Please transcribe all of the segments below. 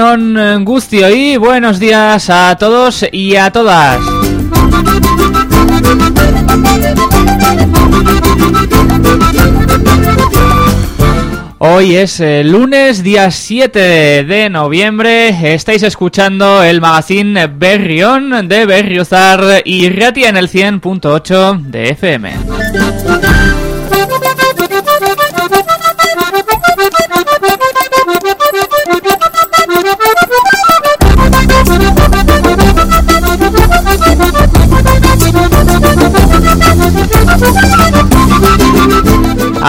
Egunon Gustio y buenos días a todos y a todas. Hoy es eh, lunes, día 7 de noviembre. Estáis escuchando el magazine Berrión de Berriozar y Rati en el 100.8 de FM.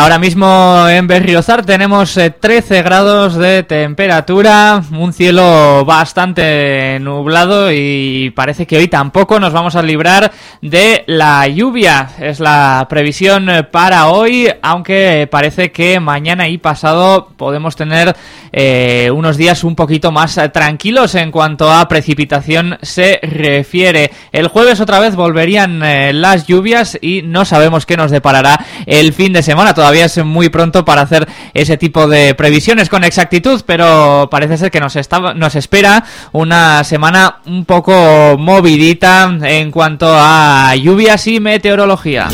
Ahora mismo en Berriozar tenemos 13 eh, grados de temperatura, un cielo bastante nublado y parece que hoy tampoco nos vamos a librar de la lluvia. Es la previsión para hoy, aunque parece que mañana y pasado podemos tener eh, unos días un poquito más tranquilos en cuanto a precipitación se refiere. El jueves otra vez volverían eh, las lluvias y no sabemos qué nos deparará el fin de semana todavía es muy pronto para hacer ese tipo de previsiones con exactitud, pero parece ser que nos, está, nos espera una semana un poco movidita en cuanto a lluvias y meteorología.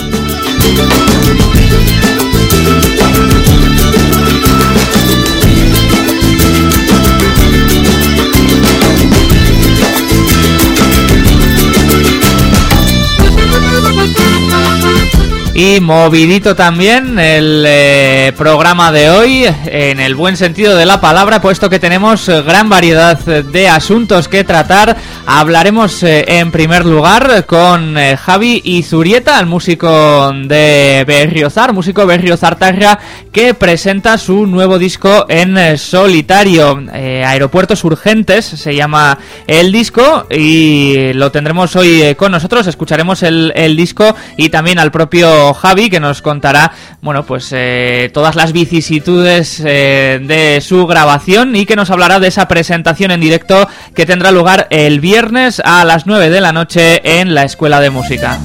Y movidito también el eh, programa de hoy, en el buen sentido de la palabra, puesto que tenemos gran variedad de asuntos que tratar. Hablaremos eh, en primer lugar con eh, Javi Izurieta, el músico de Berriozar, músico Berriozartarra, que presenta su nuevo disco en solitario. Aeropuertos Urgentes se llama el disco y lo tendremos hoy con nosotros. Escucharemos el disco y también al propio Javi, que nos contará, bueno, pues eh, todas las vicisitudes eh, de su grabación y que nos hablará de esa presentación en directo que tendrá lugar el viernes a las 9 de la noche en la Escuela de Música.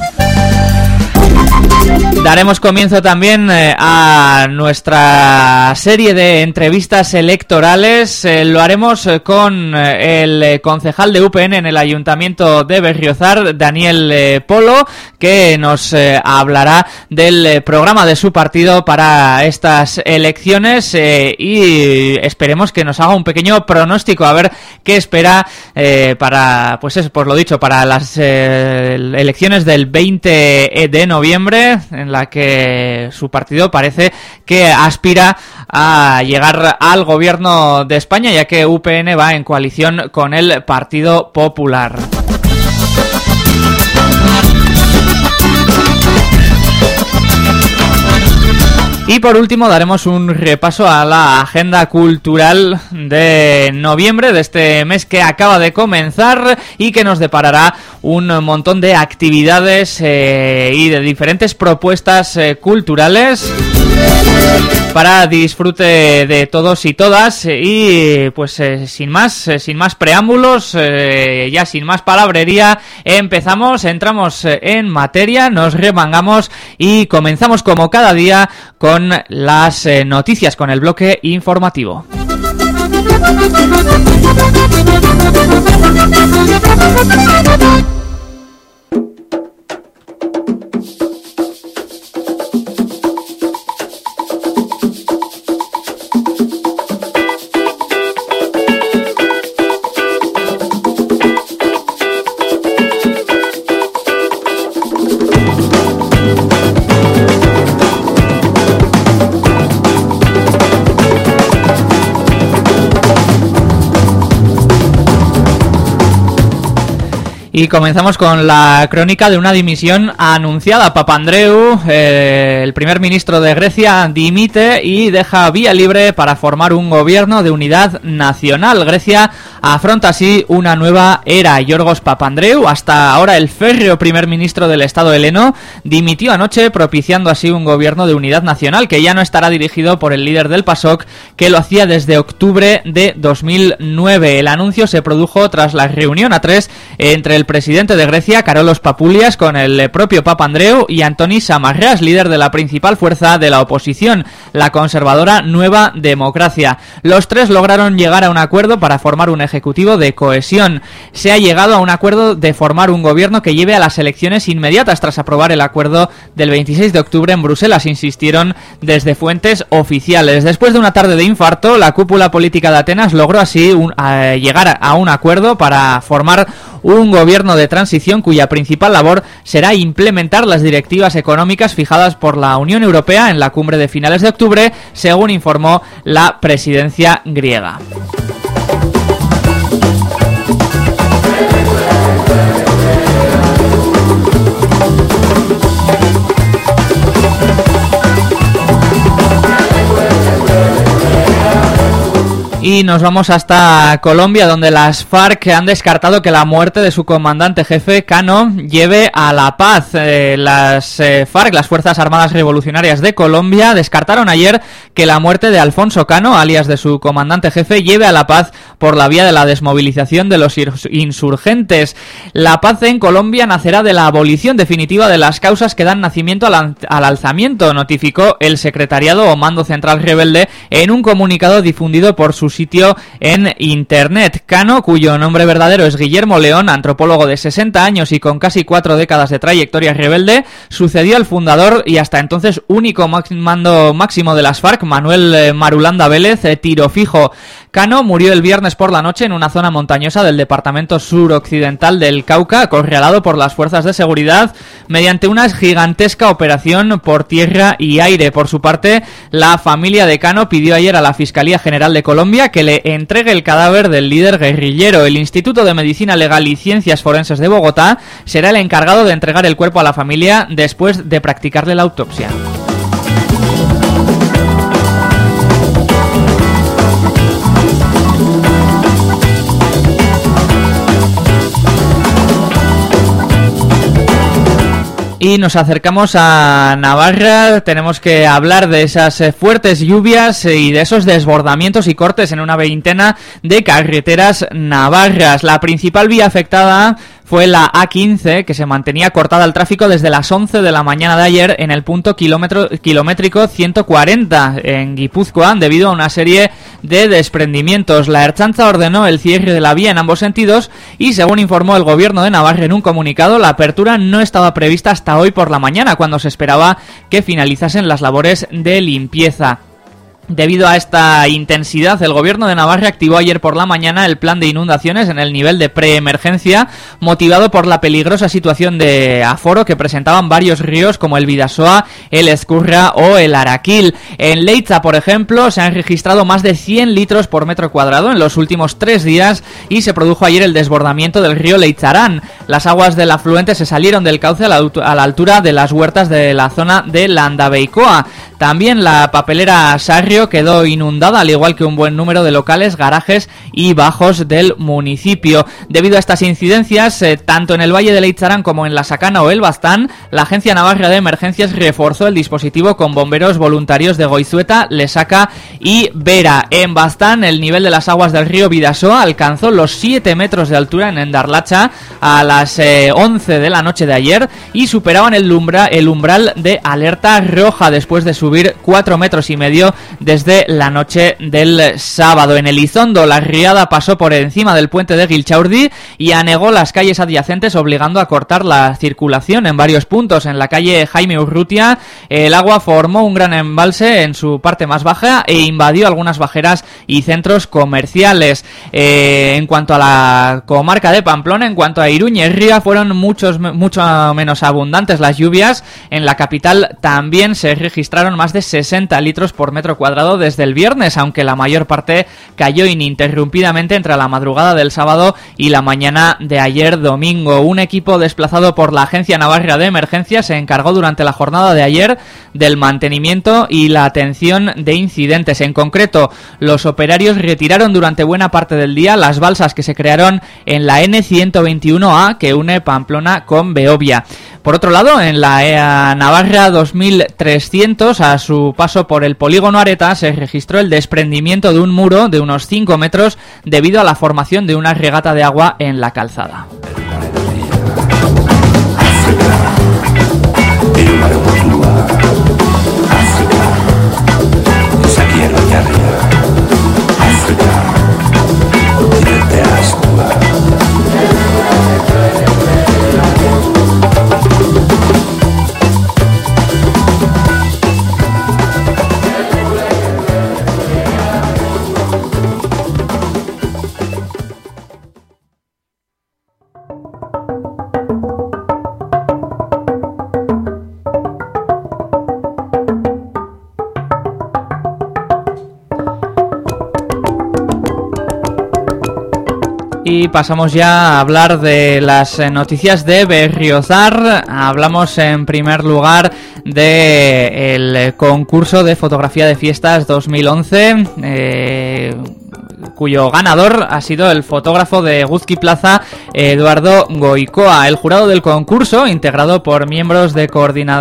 Daremos comienzo también eh, a nuestra serie de entrevistas electorales. Eh, lo haremos eh, con el concejal de UPN en el Ayuntamiento de Berriozar, Daniel Polo, que nos hablará del programa de su partido para estas elecciones y esperemos que nos haga un pequeño pronóstico a ver qué espera para, pues es por lo dicho, para las elecciones del 20 de noviembre la que su partido parece que aspira a llegar al gobierno de España, ya que UPN va en coalición con el Partido Popular. Y por último daremos un repaso a la agenda cultural de noviembre de este mes que acaba de comenzar y que nos deparará un montón de actividades eh, y de diferentes propuestas eh, culturales para disfrute de todos y todas y pues eh, sin más sin más preámbulos ya sin más palabrería empezamos entramos en materia nos remangamos y comenzamos como cada día con las noticias con el bloque informativo Y comenzamos con la crónica de una dimisión anunciada. Papandreou, eh, el primer ministro de Grecia, dimite y deja vía libre para formar un gobierno de unidad nacional. Grecia afronta así una nueva era. Yorgos Papandreou, hasta ahora el férreo primer ministro del Estado heleno, dimitió anoche propiciando así un gobierno de unidad nacional que ya no estará dirigido por el líder del PASOK que lo hacía desde octubre de 2009. El anuncio se produjo tras la reunión a tres entre el el presidente de Grecia, Carolos Papoulias, con el propio Papa Andreu y Antonis Samarras, líder de la principal fuerza de la oposición, la conservadora Nueva Democracia. Los tres lograron llegar a un acuerdo para formar un ejecutivo de cohesión. Se ha llegado a un acuerdo de formar un gobierno que lleve a las elecciones inmediatas tras aprobar el acuerdo del 26 de octubre en Bruselas, insistieron desde fuentes oficiales. Después de una tarde de infarto, la cúpula política de Atenas logró así llegar a un acuerdo para formar un gobierno de transición cuya principal labor será implementar las directivas económicas fijadas por la Unión Europea en la cumbre de finales de octubre, según informó la presidencia griega. Y nos vamos hasta Colombia, donde las FARC han descartado que la muerte de su comandante jefe, Cano, lleve a la paz. Eh, las eh, FARC, las Fuerzas Armadas Revolucionarias de Colombia, descartaron ayer que la muerte de Alfonso Cano, alias de su comandante jefe, lleve a la paz por la vía de la desmovilización de los insurgentes. La paz en Colombia nacerá de la abolición definitiva de las causas que dan nacimiento al, al alzamiento, notificó el Secretariado o Mando Central Rebelde en un comunicado difundido por sus sitio en internet. Cano, cuyo nombre verdadero es Guillermo León, antropólogo de 60 años y con casi cuatro décadas de trayectoria rebelde, sucedió al fundador y hasta entonces único mando máximo de las FARC, Manuel eh, Marulanda Vélez, eh, tiro fijo. Cano murió el viernes por la noche en una zona montañosa del departamento suroccidental del Cauca, acorralado por las fuerzas de seguridad mediante una gigantesca operación por tierra y aire. Por su parte, la familia de Cano pidió ayer a la Fiscalía General de Colombia que le entregue el cadáver del líder guerrillero. El Instituto de Medicina Legal y Ciencias Forenses de Bogotá será el encargado de entregar el cuerpo a la familia después de practicarle la autopsia. Y nos acercamos a Navarra, tenemos que hablar de esas eh, fuertes lluvias eh, y de esos desbordamientos y cortes en una veintena de carreteras navarras. La principal vía afectada fue la A15 que se mantenía cortada al tráfico desde las 11 de la mañana de ayer en el punto kilómetro, kilométrico 140 en Guipúzcoa debido a una serie de desprendimientos. La Erchanza ordenó el cierre de la vía en ambos sentidos y según informó el gobierno de Navarra en un comunicado, la apertura no estaba prevista hasta hoy por la mañana cuando se esperaba que finalizasen las labores de limpieza. Debido a esta intensidad, el gobierno de Navarra activó ayer por la mañana el plan de inundaciones en el nivel de preemergencia, motivado por la peligrosa situación de aforo que presentaban varios ríos como el Vidasoa, el Escurra o el Araquil. En Leitza, por ejemplo, se han registrado más de 100 litros por metro cuadrado en los últimos tres días y se produjo ayer el desbordamiento del río Leitzarán. Las aguas del afluente se salieron del cauce a la, altura de las huertas de la zona de Landabeicoa. También la papelera Quedó inundada, al igual que un buen número de locales, garajes y bajos del municipio. Debido a estas incidencias, eh, tanto en el Valle de Leicharán como en la Sacana o el Bastán, la Agencia Navarra de Emergencias reforzó el dispositivo con bomberos voluntarios de Goizueta, Lesaca y Vera. En Bastán, el nivel de las aguas del río Vidasoa alcanzó los 7 metros de altura en Endarlacha a las 11 eh, de la noche de ayer y superaban el, el umbral de alerta roja después de su subir 4 metros y medio desde la noche del sábado. En Elizondo, la riada pasó por encima del puente de Gilchaurdi y anegó las calles adyacentes, obligando a cortar la circulación en varios puntos. En la calle Jaime Urrutia, el agua formó un gran embalse en su parte más baja e invadió algunas bajeras y centros comerciales. Eh, en cuanto a la comarca de Pamplona, en cuanto a Iruña y Ría, fueron muchos, mucho menos abundantes las lluvias. En la capital también se registraron más de 60 litros por metro cuadrado desde el viernes, aunque la mayor parte cayó ininterrumpidamente entre la madrugada del sábado y la mañana de ayer domingo. Un equipo desplazado por la Agencia Navarra de Emergencia se encargó durante la jornada de ayer del mantenimiento y la atención de incidentes. En concreto, los operarios retiraron durante buena parte del día las balsas que se crearon en la N121A que une Pamplona con Beovia. Por otro lado, en la EA Navarra 2300, a su paso por el polígono Areta, se registró el desprendimiento de un muro de unos 5 metros debido a la formación de una regata de agua en la calzada. Y pasamos ya a hablar de las eh, noticias de Berriozar. Hablamos en primer lugar del concurso de fotografía de fiestas 2011. Eh, cuyo ganador ha sido el fotógrafo de Guzki Plaza, Eduardo Goicoa. El jurado del concurso, integrado por miembros de,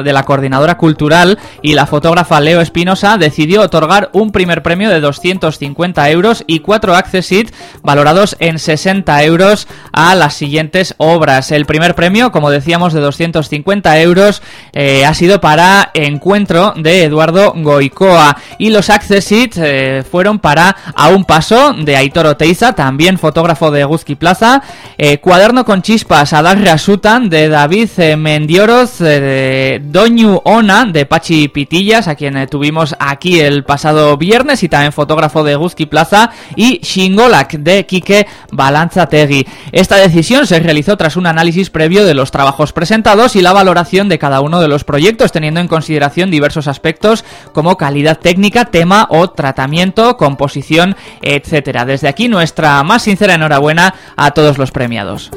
la coordinadora cultural y la fotógrafa Leo Espinosa, decidió otorgar un primer premio de 250 euros y cuatro accessit valorados en 60 euros a las siguientes obras. El primer premio, como decíamos, de 250 euros eh, ha sido para Encuentro de Eduardo Goicoa y los accessit eh, fueron para A un paso de Aitor Oteiza, también fotógrafo de Guzki Plaza, eh, Cuaderno con chispas, Adar Sutan, de David eh, Mendioroz, eh, Doñu Ona, de Pachi Pitillas, a quien tuvimos aquí el pasado viernes, y también fotógrafo de Guzki Plaza, y Shingolak, de Quique Balanzategui. Esta decisión se realizó tras un análisis previo de los trabajos presentados y la valoración de cada uno de los proyectos, teniendo en consideración diversos aspectos como calidad técnica, tema o tratamiento, composición, Desde aquí nuestra más sincera enhorabuena a todos los premiados.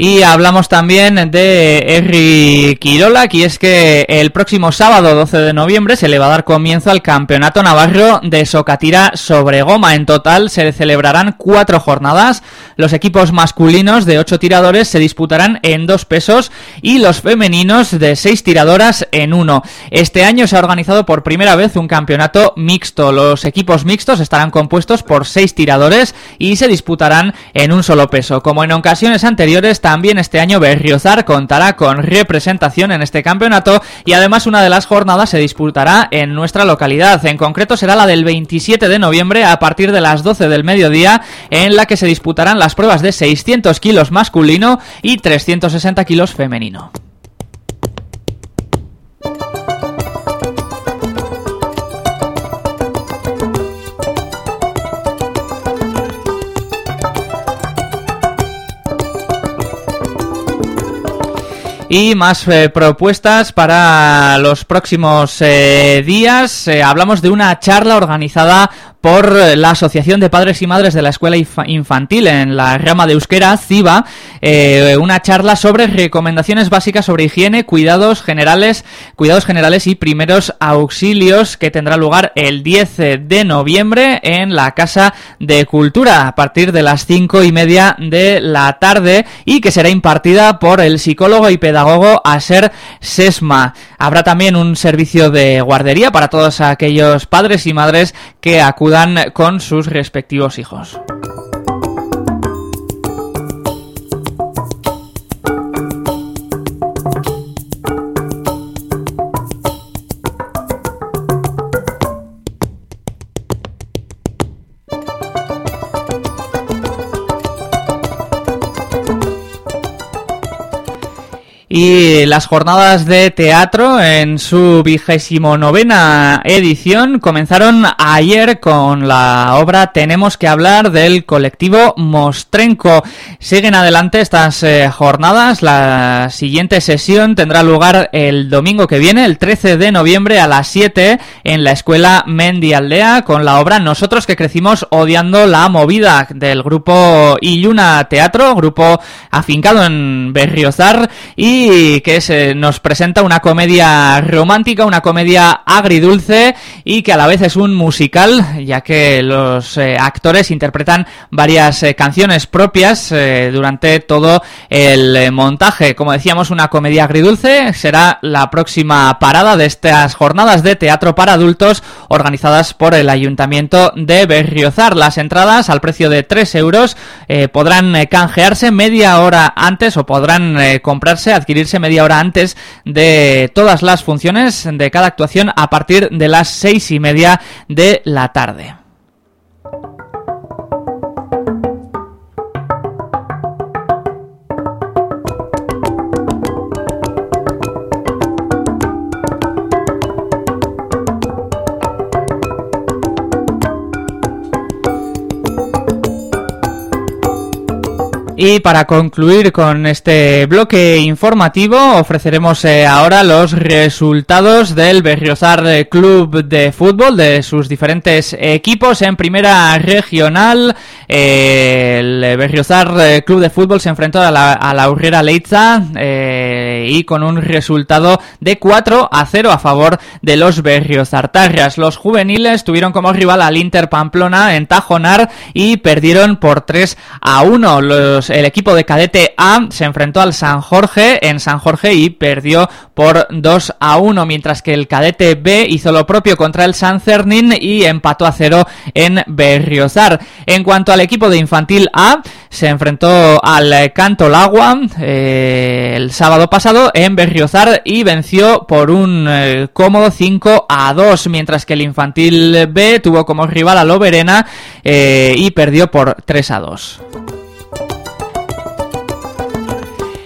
Y hablamos también de Henry Quirola, y es que el próximo sábado 12 de noviembre se le va a dar comienzo al Campeonato Navarro de Socatira sobre goma. En total se celebrarán cuatro jornadas. Los equipos masculinos de ocho tiradores se disputarán en dos pesos y los femeninos de seis tiradoras en uno. Este año se ha organizado por primera vez un campeonato mixto. Los equipos mixtos estarán compuestos por seis tiradores y se disputarán en un solo peso. Como en ocasiones anteriores, también este año Berriozar contará con representación en este campeonato y además una de las jornadas se disputará en nuestra localidad. En concreto será la del 27 de noviembre a partir de las 12 del mediodía en la que se disputarán las pruebas de 600 kilos masculino y 360 kilos femenino. Y más eh, propuestas para los próximos eh, días. Eh, hablamos de una charla organizada por la Asociación de Padres y Madres de la Escuela Infantil en la rama de Euskera, CIBA, eh, una charla sobre recomendaciones básicas sobre higiene, cuidados generales, cuidados generales y primeros auxilios que tendrá lugar el 10 de noviembre en la Casa de Cultura a partir de las cinco y media de la tarde y que será impartida por el psicólogo y pedagogo Aser Sesma. Habrá también un servicio de guardería para todos aquellos padres y madres que acudan con sus respectivos hijos. Y las jornadas de teatro en su vigésimo novena edición comenzaron ayer con la obra Tenemos que hablar del colectivo Mostrenco. Siguen adelante estas eh, jornadas. La siguiente sesión tendrá lugar el domingo que viene, el 13 de noviembre a las 7 en la escuela Mendi Aldea con la obra Nosotros que crecimos odiando la movida del grupo Illuna Teatro, grupo afincado en Berriozar y que se nos presenta una comedia romántica, una comedia agridulce y que a la vez es un musical, ya que los eh, actores interpretan varias eh, canciones propias eh, durante todo el montaje. Como decíamos, una comedia agridulce será la próxima parada de estas jornadas de teatro para adultos organizadas por el Ayuntamiento de Berriozar. Las entradas al precio de 3 euros podrán canjearse media hora antes o podrán comprarse, adquirirse media hora antes de todas las funciones de cada actuación a partir de las seis y media de la tarde. Y para concluir con este bloque informativo, ofreceremos eh, ahora los resultados del Berriozar eh, Club de Fútbol, de sus diferentes equipos en primera regional. Eh, el Berriozar Club de Fútbol se enfrentó a la, a la Urrera Leitza y con un resultado de 4 a 0 a favor de los Berriozartarras. Los juveniles tuvieron como rival al Inter Pamplona en Tajonar y perdieron por 3 a 1. Los el equipo de cadete A se enfrentó al San Jorge en San Jorge y perdió por 2 a 1, mientras que el cadete B hizo lo propio contra el San Cernín y empató a 0 en Berriozar. En cuanto al equipo de infantil A, se enfrentó al Canto Lagua eh, el sábado pasado en Berriozar y venció por un eh, cómodo 5 a 2, mientras que el infantil B tuvo como rival a Loberena eh, y perdió por 3 a 2.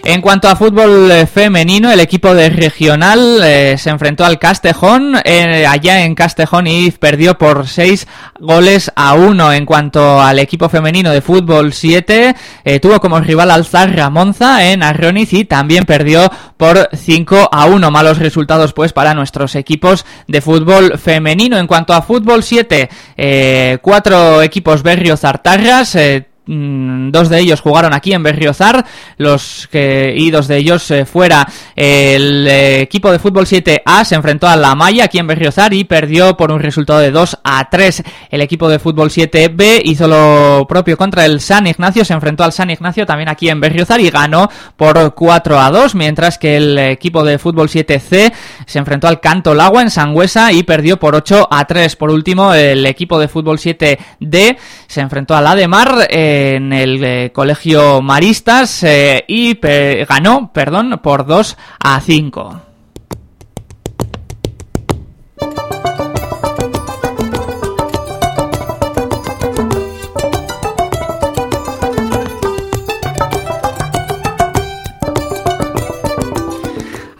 En cuanto a fútbol eh, femenino, el equipo de regional eh, se enfrentó al Castejón eh, allá en Castejón y perdió por 6 goles a 1. En cuanto al equipo femenino de fútbol 7, tuvo como rival al Zarra Monza en Arroniz y también perdió por 5 a 1. Malos resultados pues para nuestros equipos de fútbol femenino. En cuanto a fútbol 7, cuatro equipos berriozartarras, Mm, dos de ellos jugaron aquí en Berriozar, los que y dos de ellos eh, fuera. El eh, equipo de fútbol 7A se enfrentó a La Maya aquí en Berriozar y perdió por un resultado de 2 a 3. El equipo de fútbol 7B hizo lo propio contra el San Ignacio, se enfrentó al San Ignacio también aquí en Berriozar y ganó por 4 a 2, mientras que el equipo de fútbol 7C se enfrentó al Canto Lagua en Sangüesa y perdió por 8 a 3. Por último, el equipo de fútbol 7D se enfrentó al Ademar eh, en el eh, colegio Maristas eh, y ganó, perdón, por 2 a 5.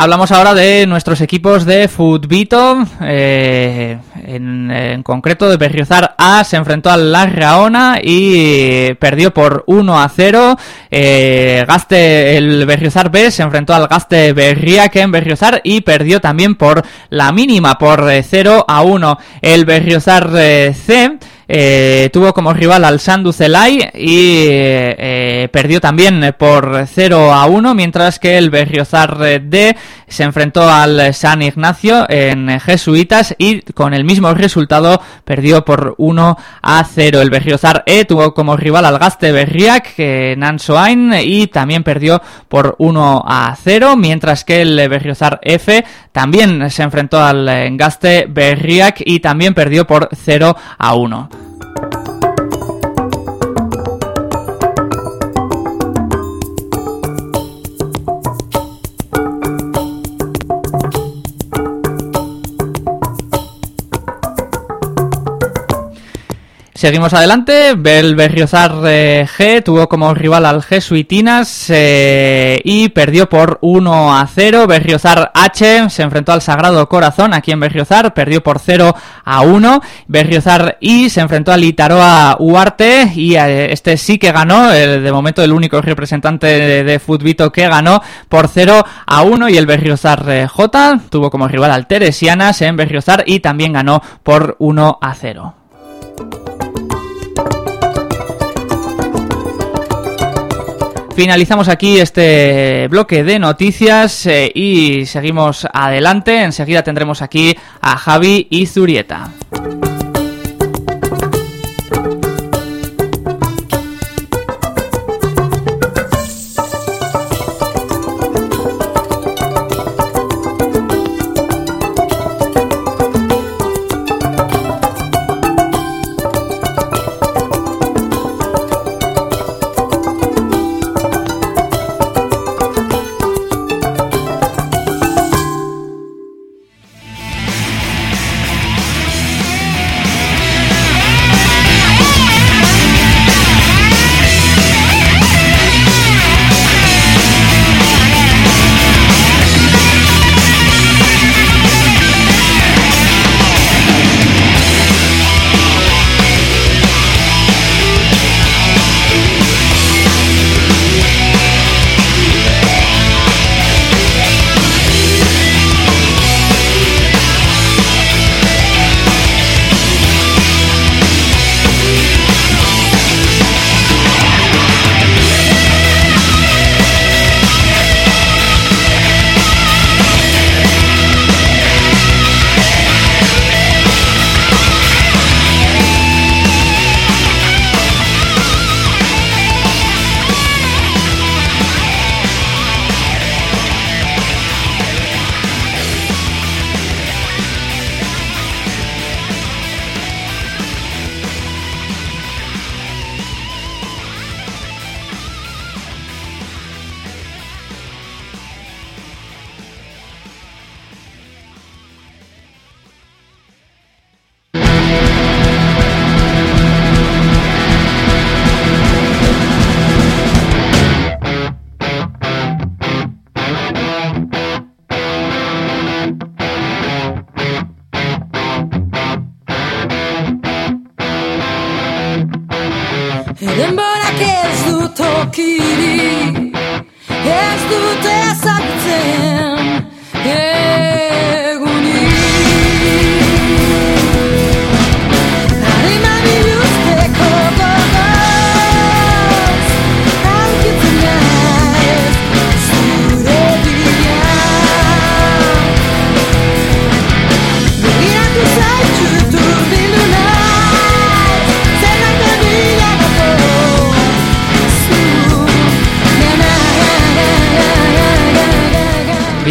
Hablamos ahora de nuestros equipos de Futbito, eh, en, concreto de Berriozar A se enfrentó al La Raona y perdió por 1 a 0. Eh, Gaste, el Berriozar B se enfrentó al Gaste Berriaque en Berriozar y perdió también por la mínima, por 0 a 1. El Berriozar eh, C eh, tuvo como rival al Sandu Celay y eh, perdió también por 0 a 1, mientras que el Berriozar D se enfrentó al San Ignacio en Jesuitas y con el mismo resultado perdió por 1 a 0. El Berriozar E tuvo como rival al Gaste Berriac en Ansoain y también perdió por 1 a 0, mientras que el Berriozar F también se enfrentó al Gaste Berriac y también perdió por 0 a 1. Seguimos adelante, el Berriozar eh, G tuvo como rival al Jesuitinas eh, y perdió por 1 a 0. Berriozar H se enfrentó al Sagrado Corazón aquí en Berriozar, perdió por 0 a 1. Berriozar I se enfrentó al Itaroa Uarte y eh, este sí que ganó, de momento el único representante de, de Futbito que ganó por 0 a 1 y el Berriozar J tuvo como rival al Teresianas en Berriozar y también ganó por 1 a 0. Finalizamos aquí este bloque de noticias eh, y seguimos adelante. Enseguida tendremos aquí a Javi y Zurieta.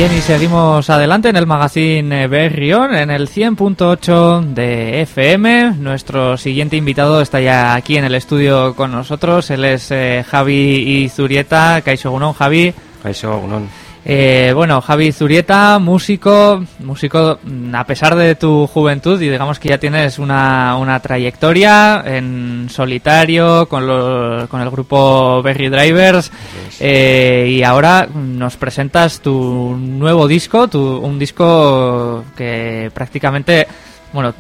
Bien, y seguimos adelante en el magazine Berrión, en el 100.8 de FM. Nuestro siguiente invitado está ya aquí en el estudio con nosotros. Él es eh, Javi Izurieta. Kaixo Gunón, Javi. Kaixo Gunón. Eh, bueno, Javi Zurieta, músico, músico mm, a pesar de tu juventud y digamos que ya tienes una, una trayectoria en solitario con, los, con el grupo Berry Drivers eh, y ahora nos presentas tu nuevo disco, tu, un disco que prácticamente, bueno,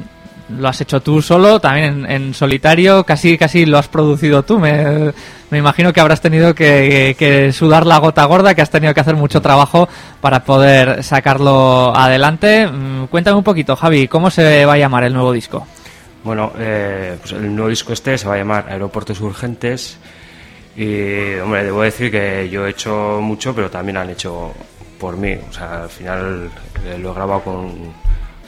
lo has hecho tú solo, también en, solitario, casi casi lo has producido tú. Me, imagino que habrás tenido que, sudar la gota gorda, que has tenido que hacer mucho trabajo para poder sacarlo adelante. Mm, cuéntame un poquito, Javi, ¿cómo se va a llamar el nuevo disco? Bueno, eh, pues el nuevo disco este se va a llamar Aeropuertos Urgentes. Y, hombre, debo decir que yo he hecho mucho, pero también han hecho por mí. O sea, al final eh, lo he grabado con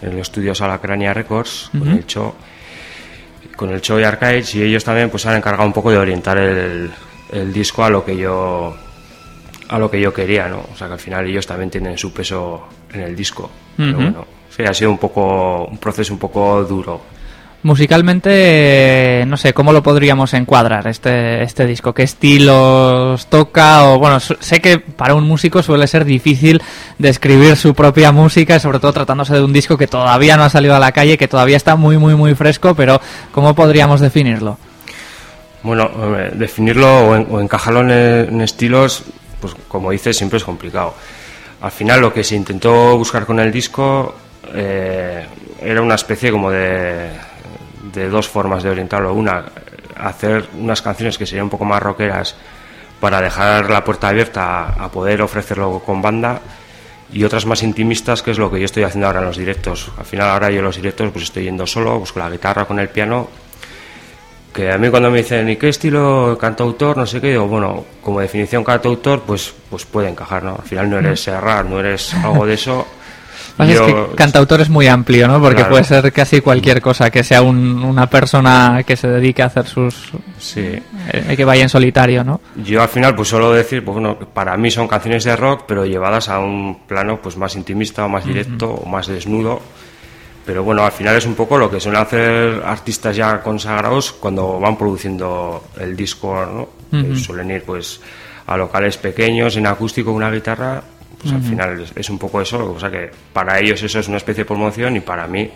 en los estudios Alacrania Records, con el Cho, con el Cho y Archives, y ellos también pues han encargado un poco de orientar el, el disco a lo que yo a lo que yo quería, ¿no? O sea que al final ellos también tienen su peso en el disco. Pero bueno, sí, ha sido un poco un proceso un poco duro Musicalmente, no sé, ¿cómo lo podríamos encuadrar este, este disco? ¿Qué estilos toca? O bueno, sé que para un músico suele ser difícil describir su propia música, sobre todo tratándose de un disco que todavía no ha salido a la calle, que todavía está muy, muy, muy fresco, pero ¿cómo podríamos definirlo? Bueno, definirlo o, encajarlo en, estilos, pues como dices, siempre es complicado. Al final lo que se intentó buscar con el disco eh, era una especie como de de dos formas de orientarlo. Una, hacer unas canciones que serían un poco más rockeras para dejar la puerta abierta a, poder ofrecerlo con banda y otras más intimistas que es lo que yo estoy haciendo ahora en los directos. Al final ahora yo en los directos pues estoy yendo solo, pues con la guitarra, con el piano que a mí cuando me dicen, ¿y qué estilo cantautor? No sé qué, digo, bueno, como definición cantautor, pues, pues puede encajar, ¿no? Al final no eres Serrat, no eres algo de eso. Es que cantautor es muy amplio, ¿no? Porque puede ser casi cualquier cosa, que sea una persona que se dedique a hacer sus... Sí. Eh, que vaya en solitario, ¿no? Yo al final pues suelo decir, pues bueno, para mí son canciones de rock, pero llevadas a un plano pues más intimista o más directo o más desnudo pero bueno, al final es un poco lo que suelen hacer artistas ya consagrados cuando van produciendo el disco, ¿no? Suelen ir pues a locales pequeños, en acústico, una guitarra, pues al final es, un poco eso, o sea que para ellos eso es una especie de promoción y para mí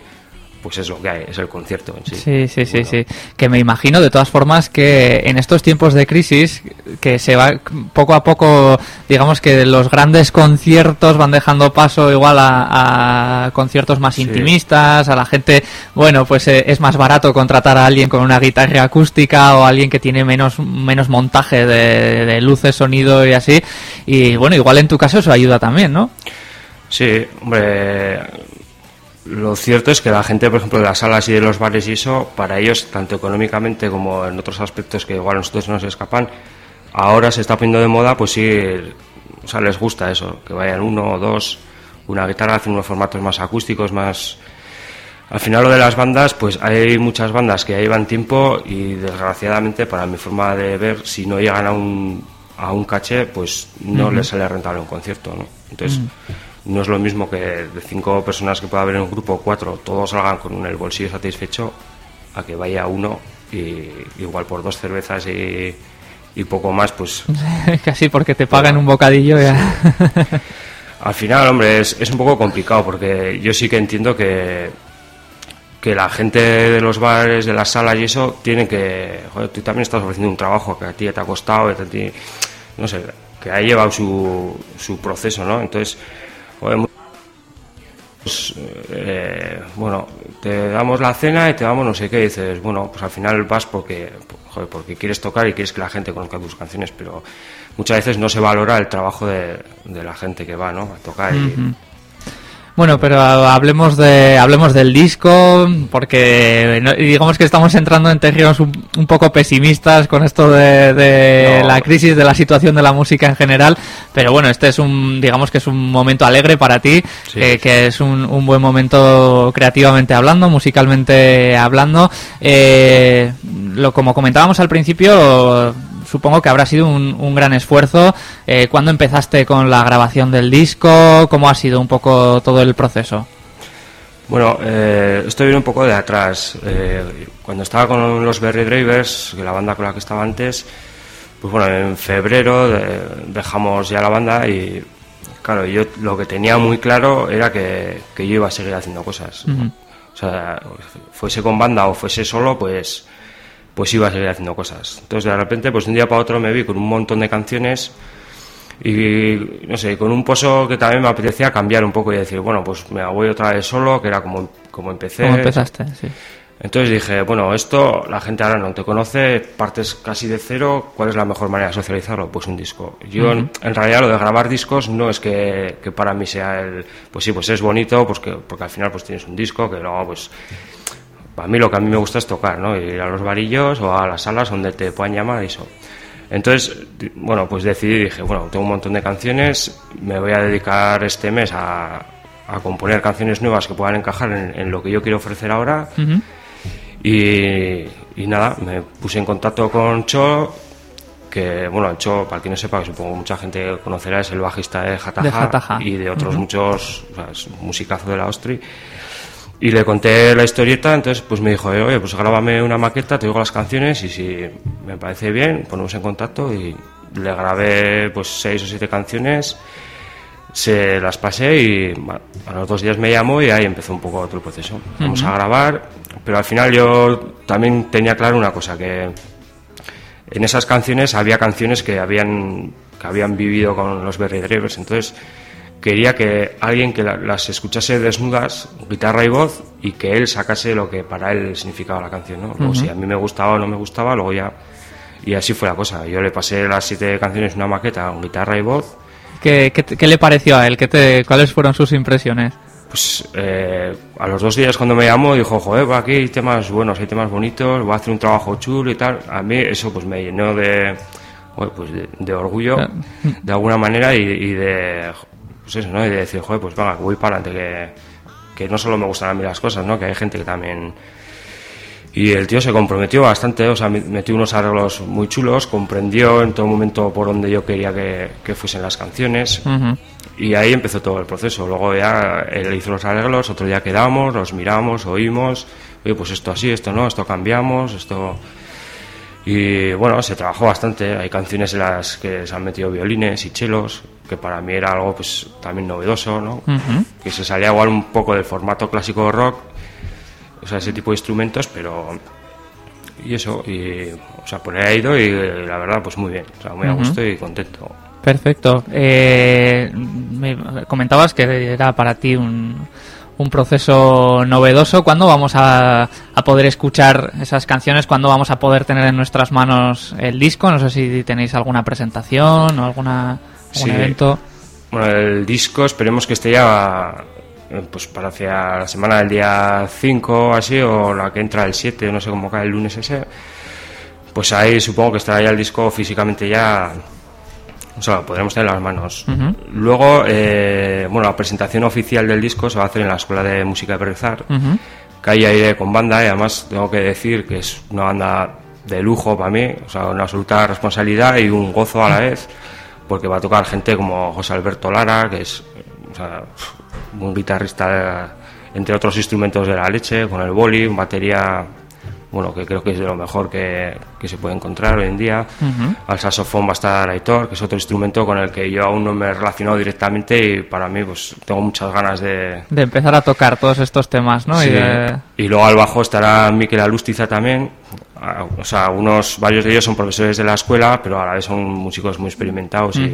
pues es lo que hay, es el concierto en sí. Sí, sí, sí, Que me imagino de todas formas que en estos tiempos de crisis, que se va poco a poco, digamos que los grandes conciertos van dejando paso igual a, conciertos más intimistas, a la gente, bueno, pues eh, es más barato contratar a alguien con una guitarra acústica o alguien que tiene menos, menos montaje de, de luces, sonido y así. Y bueno, igual en tu caso eso ayuda también, ¿no? Sí, hombre, lo cierto es que la gente, por ejemplo, de las salas y de los bares y eso, para ellos, tanto económicamente como en otros aspectos que igual a nosotros nos escapan, ahora se está poniendo de moda, pues sí, o sea, les gusta eso, que vayan uno o dos, una guitarra, hacen unos formatos más acústicos, más... Al final lo de las bandas, pues hay muchas bandas que ya llevan tiempo y desgraciadamente para mi forma de ver, si no llegan a un, a un caché, pues no les sale rentable un concierto, ¿no? Entonces no es lo mismo que de cinco personas que pueda haber en un grupo, cuatro, todos salgan con el bolsillo satisfecho, a que vaya uno y igual por dos cervezas y, poco más, pues... Casi porque te pagan un bocadillo ya. Al final, hombre, es, es un poco complicado porque yo sí que entiendo que, que la gente de los bares, de las salas y eso, tienen que... Joder, tú también estás ofreciendo un trabajo que a ti te ha costado, que a ti, no sé, que ha llevado su, su proceso, ¿no? Entonces eh, bueno, te damos la cena y te damos no sé qué, y dices, bueno, pues al final vas porque, porque quieres tocar y quieres que la gente conozca tus canciones, pero muchas veces no se valora el trabajo de, la gente que va, ¿no? A tocar bueno, pero hablemos de hablemos del disco, porque digamos que estamos entrando en terrenos un, poco pesimistas con esto de, la crisis, de la situación de la música en general. Pero bueno, este es un, digamos que es un momento alegre para ti, eh, que es un, un, buen momento creativamente hablando, musicalmente hablando. Eh, lo como comentábamos al principio supongo que habrá sido un, gran esfuerzo. Eh, ¿Cuándo empezaste con la grabación del disco? ¿Cómo ha sido un poco todo el proceso? Bueno, eh, esto viene un poco de atrás. Eh, cuando estaba con los Berry Drivers, la banda con la que estaba antes, pues bueno, en febrero dejamos ya la banda y claro, yo lo que tenía muy claro era que, yo iba a seguir haciendo cosas. O sea, fuese con banda o fuese solo, pues pues iba a seguir haciendo cosas. Entonces de repente, pues de un día para otro me vi con un montón de canciones y no sé, con un pozo que también me apetecía cambiar un poco y decir, bueno, pues me voy otra vez solo, que era como, como empecé. Como empezaste, sí. Entonces dije, bueno, esto la gente ahora no te conoce, partes casi de cero, ¿cuál es la mejor manera de socializarlo? Pues un disco. Yo en, realidad lo de grabar discos no es que, que, para mí sea el, pues sí, pues es bonito, pues que, porque al final pues tienes un disco que luego pues a mí lo que a mí me gusta es tocar, ¿no? Ir a los varillos o a las salas donde te puedan llamar y eso. Entonces, bueno, pues decidí, dije, bueno, tengo un montón de canciones, me voy a dedicar este mes a, componer canciones nuevas que puedan encajar en, lo que yo quiero ofrecer ahora. y, nada, me puse en contacto con Cho, que, bueno, Cho, para quien no sepa, que supongo mucha gente conocerá, es el bajista de Jataja, y de otros muchos, o sea, es musicazo de la Austria. Y le conté la historieta, entonces pues me dijo, oye, pues grábame una maqueta, te digo las canciones y si me parece bien, ponemos en contacto y le grabé pues seis o siete canciones, se las pasé y a los dos días me llamó y ahí empezó un poco otro proceso. Vamos a grabar, pero al final yo también tenía claro una cosa, que en esas canciones había canciones que habían, que habían vivido con los Berry Drivers, entonces quería que alguien que las escuchase desnudas, guitarra y voz, y que él sacase lo que para él significaba la canción, ¿no? Luego, si a mí me gustaba o no me gustaba, luego ya... Y así fue la cosa. Yo le pasé las siete canciones una maqueta con guitarra y voz. ¿Qué, qué, le pareció a él? ¿Qué te, ¿Cuáles fueron sus impresiones? pues eh, a los dos días cuando me llamó dijo, joder, aquí hay temas buenos, hay temas bonitos, voy a hacer un trabajo chulo y tal. A mí eso pues me llenó de, pues de, orgullo de alguna manera y, de, pues eso, ¿no? Y de decir, joder, pues venga, voy para adelante, que, que no solo me gustan a mí las cosas, ¿no? Que hay gente que también... Y el tío se comprometió bastante, o sea, metió unos arreglos muy chulos, comprendió en todo momento por donde yo quería que, que fuesen las canciones. Y ahí empezó todo el proceso. Luego ya él hizo los arreglos, otro día quedamos, los miramos, oímos, oye, pues esto así, esto no, esto cambiamos, esto... Y bueno, se trabajó bastante. Hay canciones en las que se han metido violines y chelos, que para mí era algo pues también novedoso, ¿no? Que se salía igual un poco del formato clásico rock, o sea, ese tipo de instrumentos, pero y eso, y o sea, por ahí ha ido y la verdad pues muy bien, o sea, muy a gusto y contento. Perfecto. Eh, me comentabas que era para ti un, un proceso novedoso. ¿Cuándo vamos a, poder escuchar esas canciones? ¿Cuándo vamos a poder tener en nuestras manos el disco? No sé si tenéis alguna presentación o alguna, algún evento. Bueno, el disco esperemos que esté ya eh, pues para hacia la semana del día 5 así o la que entra el 7, no sé cómo cae el lunes ese. Pues ahí supongo que estará ya el disco físicamente ya o sea, podremos tener las manos. Luego, eh, bueno, la presentación oficial del disco se va a hacer en la Escuela de Música de Berrizar, que ahí iré con banda y además tengo que decir que es una banda de lujo para mí, o sea, una absoluta responsabilidad y un gozo a la vez, porque va a tocar gente como José Alberto Lara, que es un guitarrista, entre otros instrumentos de la leche, con el boli, batería bueno, que creo que es de lo mejor que, se puede encontrar hoy en día. Al saxofón va a estar Aitor, que es otro instrumento con el que yo aún no me he relacionado directamente y para mí pues tengo muchas ganas de... De empezar a tocar todos estos temas, ¿no? Y, luego al bajo estará Miquel Alustiza también. O sea, unos, varios de ellos son profesores de la escuela, pero a la vez son músicos muy experimentados y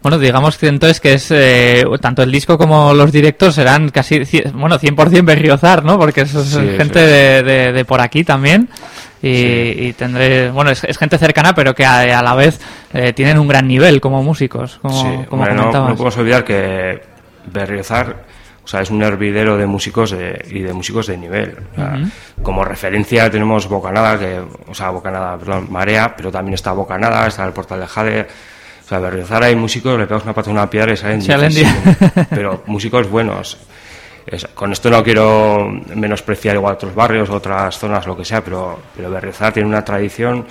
bueno, digamos que entonces que es eh, tanto el disco como los directos serán casi, bueno, 100% Berriozar, ¿no? Porque es, gente De, de, por aquí también. Y, tendré, bueno, es, gente cercana, pero que a, la vez eh, tienen un gran nivel como músicos, como, como no, podemos olvidar que Berriozar, o sea, es un hervidero de músicos y de músicos de nivel. Como referencia tenemos Bocanada, que, o sea, Bocanada, perdón, Marea, pero también está Bocanada, está el Portal de Jade o sea, Berriozar hay músicos, le pegas una pata a una piedra y salen pero músicos buenos. con esto no quiero menospreciar igual otros barrios, otras zonas, lo que sea, pero, pero Berriozar tiene una tradición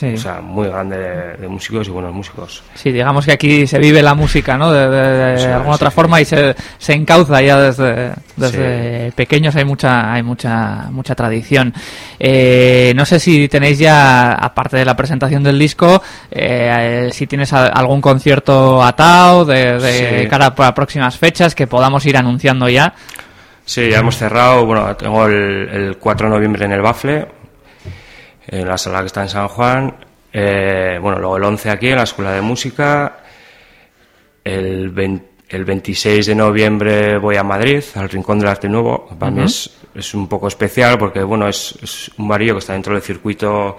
o sea, muy grande de, músicos y buenos músicos. Sí, digamos que aquí se vive la música, ¿no? De, alguna otra forma y se, se encauza ya desde, desde pequeños, hay mucha hay mucha mucha tradición. Eh, no sé si tenéis ya, aparte de la presentación del disco, eh, si tienes algún concierto atado de, cara a próximas fechas que podamos ir anunciando ya. Sí, ya hemos cerrado, bueno, tengo el, el 4 de noviembre en el Bafle, en la sala que está en San Juan. Eh, bueno, luego el 11 aquí en la Escuela de Música. El, 26 de noviembre voy a Madrid, al Rincón del Arte Nuevo. Para mí es, es, un poco especial porque, bueno, es, es, un barillo que está dentro del circuito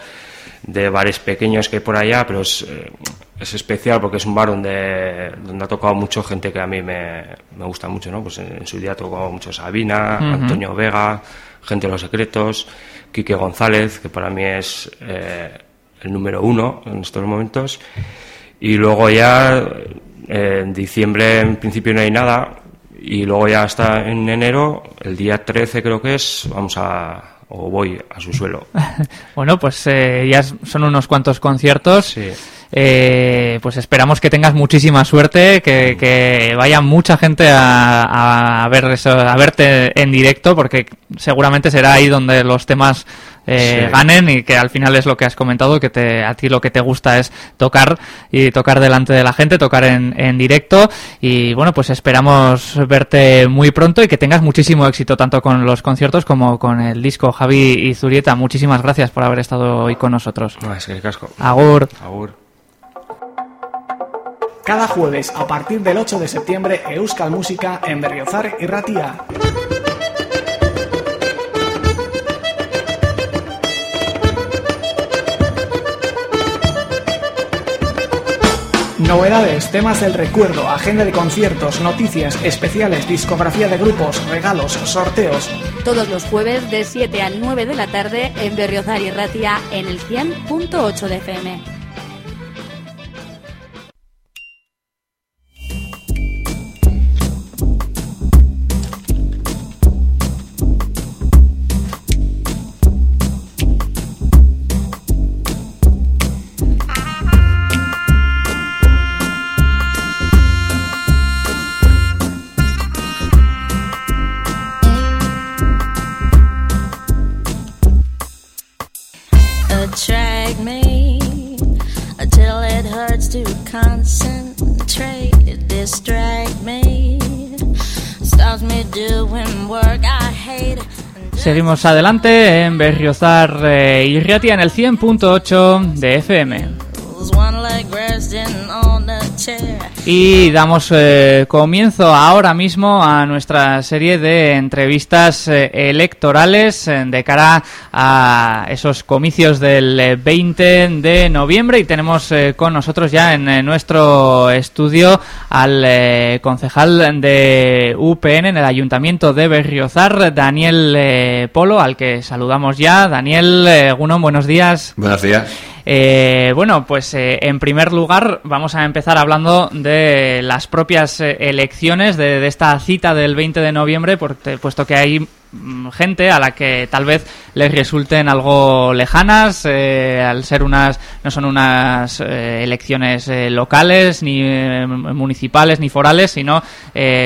de bares pequeños que hay por allá, pero es, eh, es especial porque es un bar donde, donde ha tocado mucho gente que a mí me, me gusta mucho, ¿no? Pues en, su día tocó mucho Sabina, Antonio Vega, Gente de los Secretos. Quique González, que para mí es eh, el número uno en estos momentos. Y luego ya eh, en diciembre en principio no hay nada. Y luego ya hasta en enero, el día 13 creo que es, vamos a, o voy a su suelo. bueno, pues eh, ya son unos cuantos conciertos. Sí. Eh, pues esperamos que tengas muchísima suerte, que, vaya mucha gente a, ver eso, a verte en directo, porque seguramente será ahí donde los temas eh, ganen y que al final es lo que has comentado, que te, a ti lo que te gusta es tocar y tocar delante de la gente, tocar en, en directo y bueno, pues esperamos verte muy pronto y que tengas muchísimo éxito tanto con los conciertos como con el disco. Javi y Zurieta, muchísimas gracias por haber estado hoy con nosotros. No, es que casco. Agur. Agur. Cada jueves a partir del 8 de septiembre Euskal Música en Berriozar y Ratia. Novedades, temas del recuerdo, agenda de conciertos, noticias, especiales, discografía de grupos, regalos, sorteos. Todos los jueves de 7 a 9 de la tarde en Berriozar y Ratia en el 100.8 de FM. Seguimos adelante en Berriozar eh, y Riatia en el 100.8 de FM. Y damos eh, comienzo ahora mismo a nuestra serie de entrevistas eh, electorales eh, de cara a esos comicios del 20 de noviembre y tenemos con nosotros ya en nuestro estudio al concejal de UPN en el Ayuntamiento de Berriozar, Daniel Polo, al que saludamos ya. Daniel, Guno, buenos días. Buenos días. Eh, bueno, pues eh, en primer lugar vamos a empezar hablando de las propias eh, elecciones, de, de, esta cita del 20 de noviembre, porque, puesto que hay gente a la que tal vez les resulten algo lejanas eh, al ser unas no son unas eh, elecciones eh, locales ni municipales ni forales sino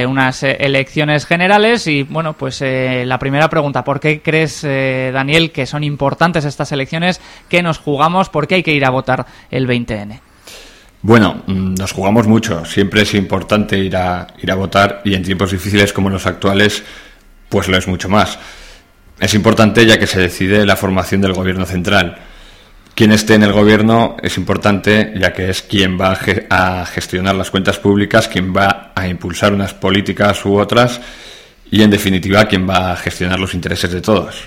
unas elecciones generales y bueno pues la primera pregunta ¿por qué crees Daniel que son importantes estas elecciones que nos jugamos por qué hay que ir a votar el 20N? Bueno, mm, nos jugamos mucho. Siempre es importante ir a, ir a votar y en tiempos difíciles como los actuales pues lo es mucho más. Es importante ya que se decide la formación del gobierno central. Quien esté en el gobierno es importante ya que es quien va a gestionar las cuentas públicas, quien va a impulsar unas políticas u otras y en definitiva quien va a gestionar los intereses de todos.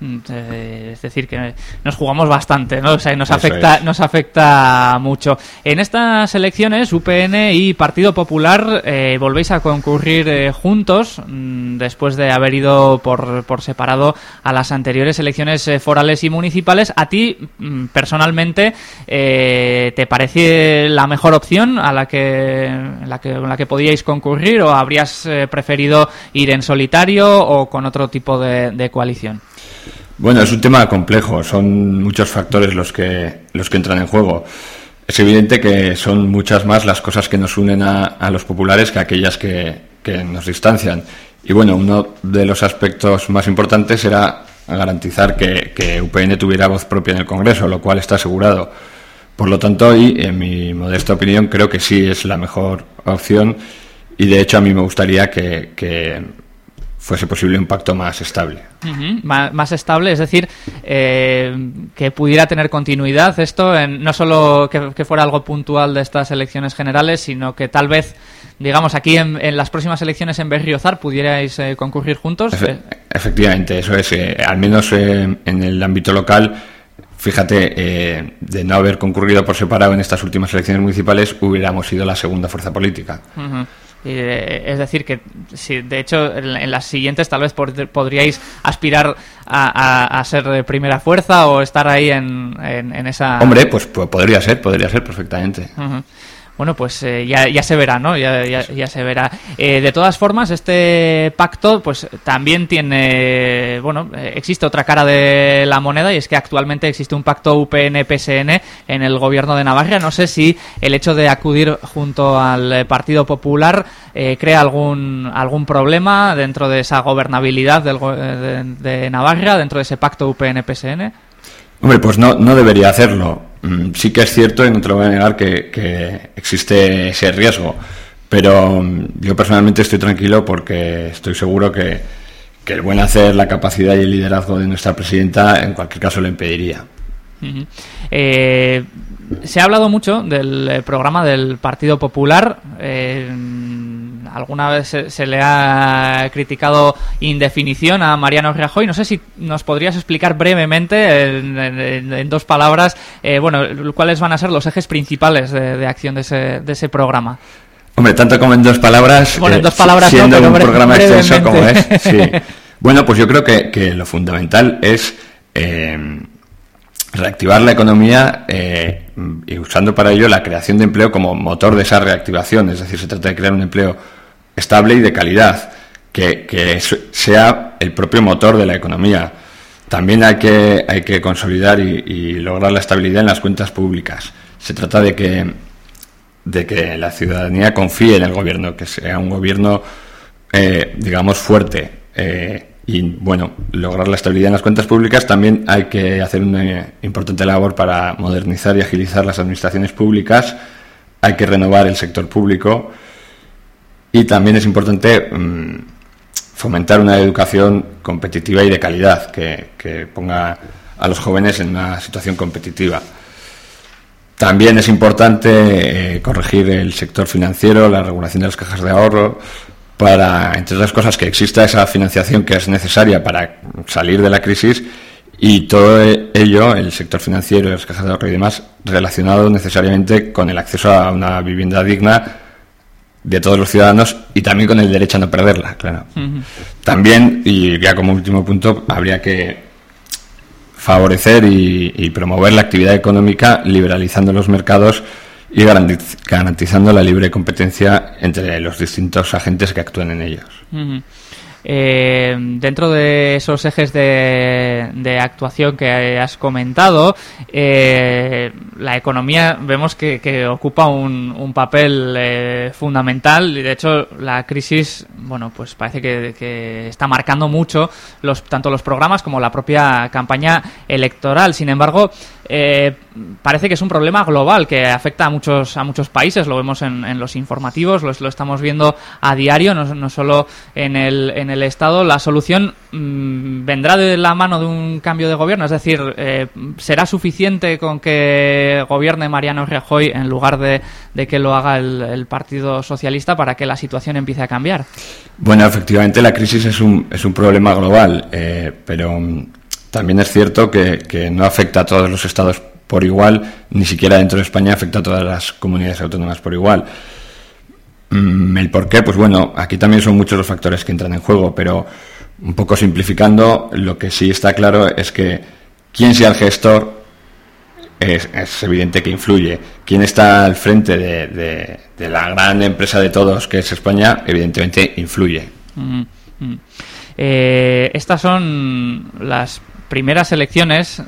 Es decir, que nos jugamos bastante, ¿no? O sea, nos afecta, nos afecta mucho. En estas elecciones, UPN y Partido Popular eh, volvéis a concurrir eh, juntos mm, después de haber ido por, por separado a las anteriores elecciones forales y municipales. ¿A ti, mm, personalmente, te parece la mejor opción a la que, la que, la que podíais concurrir o habrías preferido ir en solitario o con otro tipo de coalición? Bueno, es un tema complejo, son muchos factores los que, los que entran en juego. Es evidente que son muchas más las cosas que nos unen a, los populares que aquellas que, que, nos distancian. Y bueno, uno de los aspectos más importantes era garantizar que, que UPN tuviera voz propia en el Congreso, lo cual está asegurado. Por lo tanto, y en mi modesta opinión, creo que sí es la mejor opción y de hecho a mí me gustaría que, que fuese posible un pacto más estable. más, estable, es decir, eh, que pudiera tener continuidad esto, en, no solo que, fuera algo puntual de estas elecciones generales, sino que tal vez, digamos, aquí en, las próximas elecciones en Berriozar pudierais eh, concurrir juntos. Eh, efectivamente, eso es, al menos en el ámbito local. Fíjate, de no haber concurrido por separado en estas últimas elecciones municipales, hubiéramos sido la segunda fuerza política. Eh, es decir, que si de hecho en, las siguientes tal vez podríais aspirar a, ser primera fuerza o estar ahí en, en, esa... Hombre, pues, pues, podría ser, podría ser perfectamente. Bueno, pues eh, ya, ya, se verá, ¿no? Ya, ya, se verá. Eh, de todas formas, este pacto, pues también tiene, bueno, eh, existe otra cara de la moneda y es que actualmente existe un pacto UPN-PSN en el gobierno de Navarra. No sé si el hecho de acudir junto al Partido Popular crea algún algún problema dentro de esa gobernabilidad del, de, de Navarra, dentro de ese pacto UPN-PSN. Hombre, pues no, no debería hacerlo. Mm, sí que es cierto, y no te lo voy a negar, que, existe ese riesgo. Pero mm, yo personalmente estoy tranquilo porque estoy seguro que, el buen hacer, la capacidad y el liderazgo de nuestra presidenta en cualquier caso lo impediría. Eh, se ha hablado mucho del eh, programa del Partido Popular. Eh, alguna vez se, le ha criticado indefinición a Mariano Rajoy. No sé si nos podrías explicar brevemente, en, dos palabras, eh, bueno, cuáles van a ser los ejes principales de, acción de ese, de ese programa. Hombre, tanto como en dos palabras, bueno, en dos palabras siendo un programa extenso como es. Sí. Bueno, pues yo creo que, que lo fundamental es reactivar la economía eh, y usando para ello la creación de empleo como motor de esa reactivación. Es decir, se trata de crear un empleo estable y de calidad, que, sea el propio motor de la economía. También hay que, hay que consolidar y, lograr la estabilidad en las cuentas públicas. Se trata de que, de que la ciudadanía confíe en el gobierno, que sea un gobierno, eh, digamos, fuerte. Eh, y bueno, lograr la estabilidad en las cuentas públicas, también hay que hacer una importante labor para modernizar y agilizar las administraciones públicas, hay que renovar el sector público y también es importante mm, fomentar una educación competitiva y de calidad que, ponga a los jóvenes en una situación competitiva. También es importante eh, corregir el sector financiero, la regulación de las cajas de ahorro, para, entre otras cosas, que exista esa financiación que es necesaria para salir de la crisis y todo ello, el sector financiero, las cajas de ahorro y demás, relacionado necesariamente con el acceso a una vivienda digna de todos los ciudadanos y también con el derecho a no perderla, claro. También, y ya como último punto, habría que favorecer y promover la actividad económica liberalizando los mercados y garantizando la libre competencia entre los distintos agentes que actúan en ellos. Eh, dentro de esos ejes de, actuación que has comentado, eh, la economía vemos que, ocupa un, papel eh, fundamental y de hecho la crisis, bueno, pues parece que, está marcando mucho los, tanto los programas como la propia campaña electoral. Sin embargo, parece que es un problema global que afecta a muchos a muchos países. Lo vemos en, los informativos, lo, estamos viendo a diario, no, solo en el, en el Estado. La solución mm, vendrá de la mano de un cambio de gobierno, es decir, eh, será suficiente con que gobierne Mariano Rajoy en lugar de, que lo haga el, Partido Socialista para que la situación empiece a cambiar. Bueno, efectivamente la crisis es un, es un problema global, eh, pero mm, también es cierto que, no afecta a todos los estados por igual, ni siquiera dentro de España afecta a todas las comunidades autónomas por igual. Mm, el por qué, pues bueno, aquí también son muchos los factores que entran en juego, pero un poco simplificando, lo que sí está claro es que quien sea el gestor es, evidente que influye. Quien está al frente de, la gran empresa de todos, que es España, evidentemente influye. Mm, mm. Eh, estas son las primeras elecciones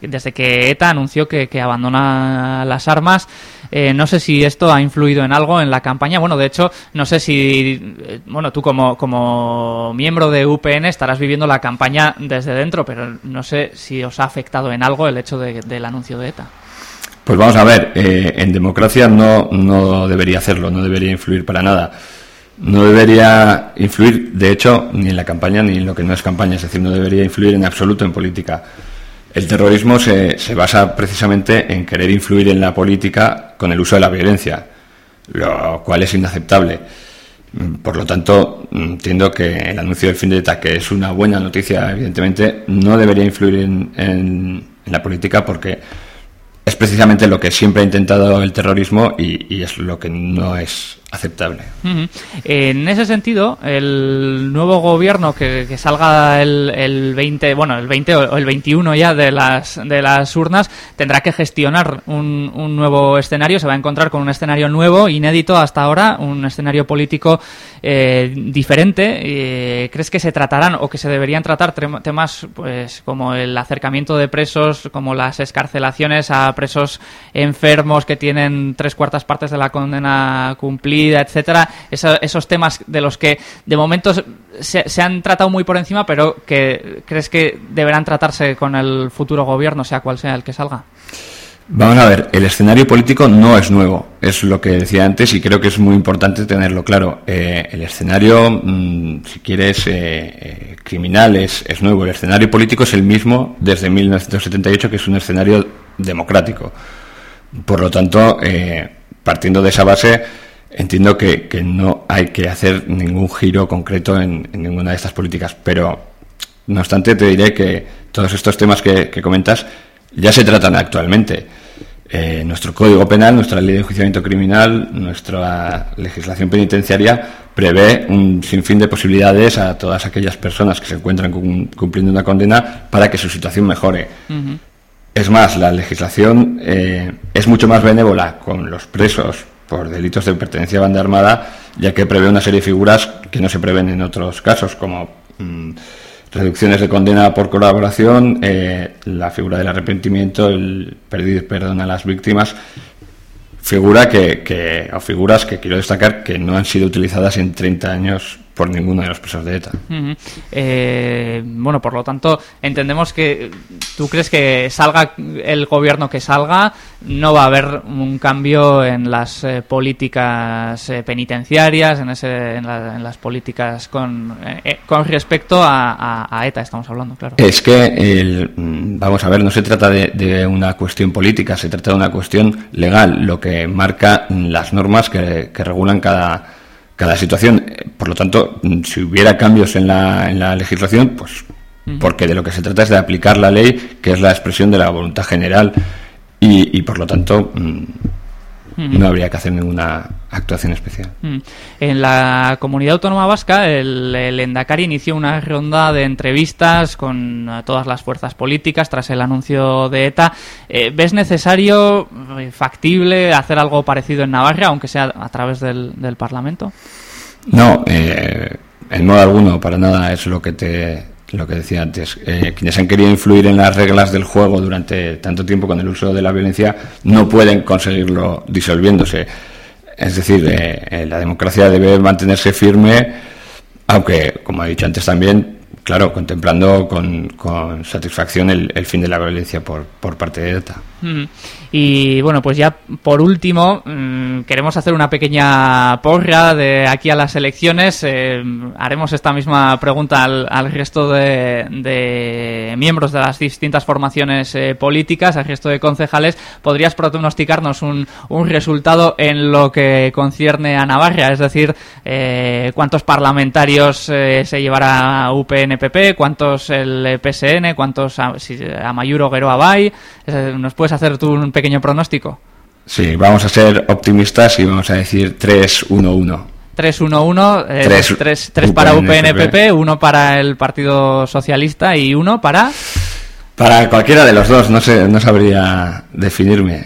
desde que ETA anunció que abandona las armas. Eh, no sé si esto ha influido en algo en la campaña. Bueno, de hecho, no sé si, eh, bueno, tú como, como miembro de UPN estarás viviendo la campaña desde dentro, pero no sé si os ha afectado en algo el hecho del anuncio de ETA. Pues vamos a ver, eh, en democracia no, no debería hacerlo, no debería influir para nada. No debería influir, de hecho, ni en la campaña ni en lo que no es campaña, es decir, no debería influir en absoluto en política. El terrorismo se, se, basa precisamente en querer influir en la política con el uso de la violencia, lo cual es inaceptable. Por lo tanto, entiendo que el anuncio del fin de ETA, que es una buena noticia, evidentemente, no debería influir en, en la política porque es precisamente lo que siempre ha intentado el terrorismo y, es lo que no es aceptable. En ese sentido, el nuevo gobierno que, salga el, el, 20, bueno, el 20 o el 21 ya de las de las urnas tendrá que gestionar un, un nuevo escenario, se va a encontrar con un escenario nuevo, inédito hasta ahora, un escenario político eh, diferente. Eh, ¿Crees que se tratarán o que se deberían tratar temas pues como el acercamiento de presos, como las escarcelaciones a presos enfermos que tienen tres cuartas partes de la condena cumplida, etcétera, esos temas de los que de momento se, se, han tratado muy por encima, pero que crees que deberán tratarse con el futuro gobierno, sea cual sea el que salga. Vamos a ver, el escenario político no es nuevo, es lo que decía antes y creo que es muy importante tenerlo claro. Eh, el escenario, mm, si quieres, eh, eh, criminal es, es, nuevo, el escenario político es el mismo desde 1978, que es un escenario democrático. Por lo tanto, partiendo de esa base, entiendo que, no hay que hacer ningún giro concreto en, ninguna de estas políticas, pero no obstante te diré que todos estos temas que, comentas ya se tratan actualmente. Eh, nuestro Código Penal, nuestra Ley de Enjuiciamiento Criminal, nuestra legislación penitenciaria prevé un sinfín de posibilidades a todas aquellas personas que se encuentran cumpliendo una condena para que su situación mejore. Es más, la legislación eh, es mucho más benévola con los presos por delitos de pertenencia a banda armada, ya que prevé una serie de figuras que no se prevén en otros casos, como mm, reducciones de condena por colaboración, eh, la figura del arrepentimiento, el perdón a las víctimas, figura que, que, o figuras que quiero destacar que no han sido utilizadas en 30 años por ninguno de los presos de ETA. Eh, bueno, por lo tanto, entendemos que tú crees que salga el gobierno que salga, no va a haber un cambio en las eh, políticas eh, penitenciarias, en, ese, en, las políticas con, con respecto a, ETA, estamos hablando, claro. Es que, vamos a ver, no se trata de, una cuestión política, se trata de una cuestión legal, lo que marca las normas que regulan cada cada situación. Por lo tanto, si hubiera cambios en la, en la legislación, pues porque de lo que se trata es de aplicar la ley, que es la expresión de la voluntad general, y, y por lo tanto mm, no habría que hacer ninguna actuación especial. En la comunidad autónoma vasca, el, el, Endacari inició una ronda de entrevistas con todas las fuerzas políticas tras el anuncio de ETA. Eh, ¿Ves necesario, eh, factible, hacer algo parecido en Navarra, aunque sea a través del, del Parlamento? No, eh, en modo alguno, para nada es lo que te lo que decía antes, eh, quienes han querido influir en las reglas del juego durante tanto tiempo con el uso de la violencia no pueden conseguirlo disolviéndose. Es decir, eh, eh, la democracia debe mantenerse firme, aunque, como he dicho antes también, claro, contemplando con, satisfacción el, fin de la violencia por, por parte de ETA. Y bueno, pues ya por último, mm, queremos hacer una pequeña porra de aquí a las elecciones. Eh, haremos esta misma pregunta al, resto de, miembros de las distintas formaciones eh, políticas, al resto de concejales. ¿Podrías pronosticarnos un, un, resultado en lo que concierne a Navarra? Es decir, eh, ¿cuántos parlamentarios se llevará UPNPP? ¿Cuántos el PSN? ¿Cuántos a, a Mayuro Bay? ¿Nos puedes hacer tú un pequeño pronóstico? Sí, vamos a ser optimistas y vamos a decir 3-1-1. 3-1-1, 3, para UPNPP, 1 para el Partido Socialista y 1 para... Para cualquiera de los dos, no sé, no sabría definirme.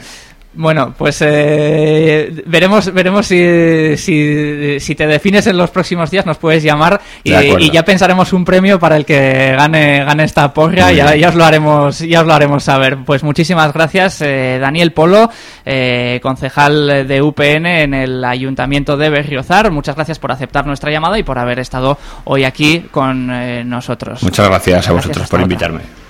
Bueno, pues eh, veremos veremos si, si, te defines en los próximos días, nos puedes llamar y, ya pensaremos un premio para el que gane gane esta porra, ya, ya, os lo haremos ya os lo haremos saber. Pues muchísimas gracias, eh, Daniel Polo, eh, concejal de UPN en el Ayuntamiento de Berriozar. Muchas gracias por aceptar nuestra llamada y por haber estado hoy aquí con nosotros. Muchas gracias a vosotros por invitarme.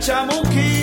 chamuquí.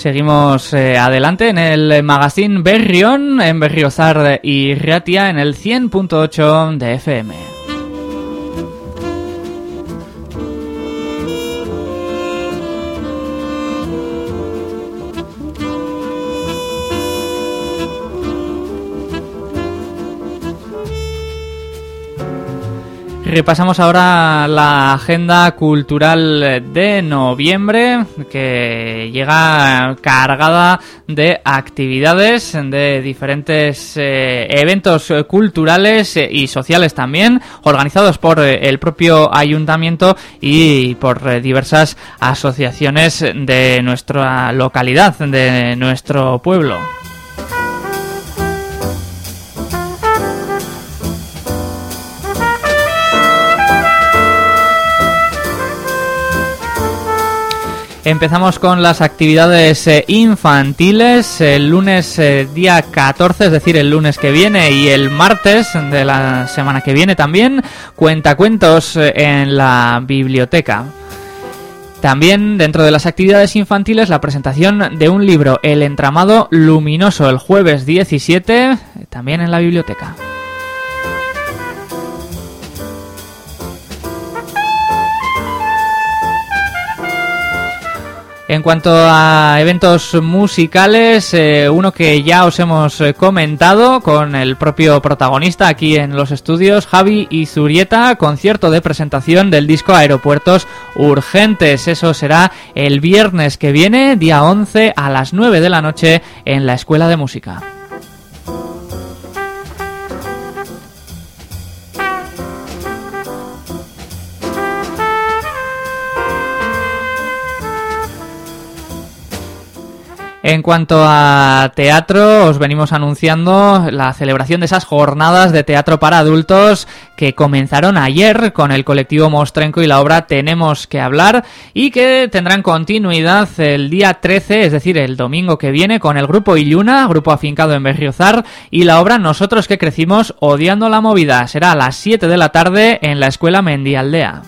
Seguimos eh, adelante en el magazine Berrión, en Berriozar y Ratia, en el 100.8 de FM. Repasamos ahora la agenda cultural de noviembre que llega cargada de actividades, de diferentes eh, eventos culturales y sociales también, organizados por eh, el propio ayuntamiento y por eh, diversas asociaciones de nuestra localidad, de nuestro pueblo. Empezamos con las actividades eh, infantiles el lunes eh, día 14, es decir, el lunes que viene y el martes de la semana que viene también, cuentacuentos eh, en la biblioteca. También dentro de las actividades infantiles la presentación de un libro, El entramado luminoso, el jueves 17, también en la biblioteca. En cuanto a eventos musicales, eh, uno que ya os hemos eh, comentado con el propio protagonista aquí en los estudios, Javi y Zurieta, concierto de presentación del disco Aeropuertos Urgentes. Eso será el viernes que viene, día 11 a las 9 de la noche en la Escuela de Música. En cuanto a teatro, os venimos anunciando la celebración de esas jornadas de teatro para adultos que comenzaron ayer con el colectivo Mostrenco y la obra Tenemos que hablar y que tendrán continuidad el día 13, es decir, el domingo que viene con el grupo Illuna, grupo afincado en Berriozar y la obra Nosotros que crecimos odiando la movida. Será a las 7 de la tarde en la escuela Mendialdea.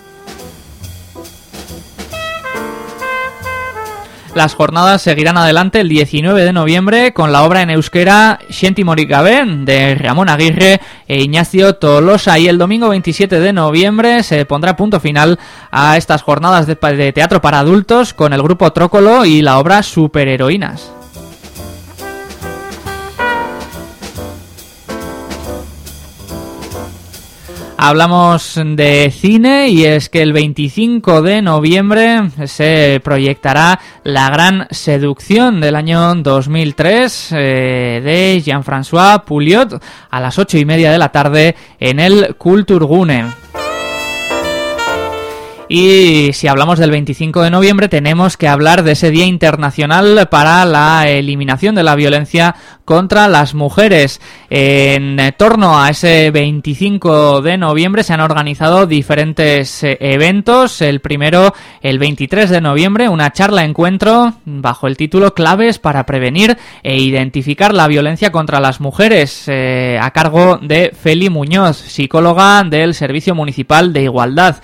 Las jornadas seguirán adelante el 19 de noviembre con la obra en euskera Xenti Moricabe de Ramón Aguirre e Ignacio Tolosa y el domingo 27 de noviembre se pondrá punto final a estas jornadas de, de teatro para adultos con el grupo Trócolo y la obra Superheroínas. Hablamos de cine y es que el 25 de noviembre se proyectará La Gran Seducción del año 2003 eh, de Jean-François Pouliot a las ocho y media de la tarde en el Kulturgune. Y si hablamos del 25 de noviembre tenemos que hablar de ese Día Internacional para la Eliminación de la Violencia contra las Mujeres. En torno a ese 25 de noviembre se han organizado diferentes eh, eventos. El primero, el 23 de noviembre, una charla encuentro bajo el título Claves para prevenir e identificar la violencia contra las mujeres eh, a cargo de Feli Muñoz, psicóloga del Servicio Municipal de Igualdad.